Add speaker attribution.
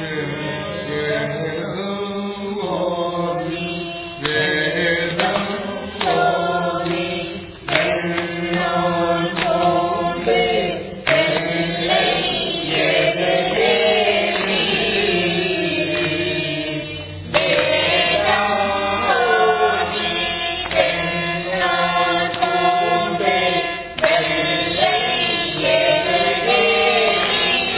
Speaker 1: Deus.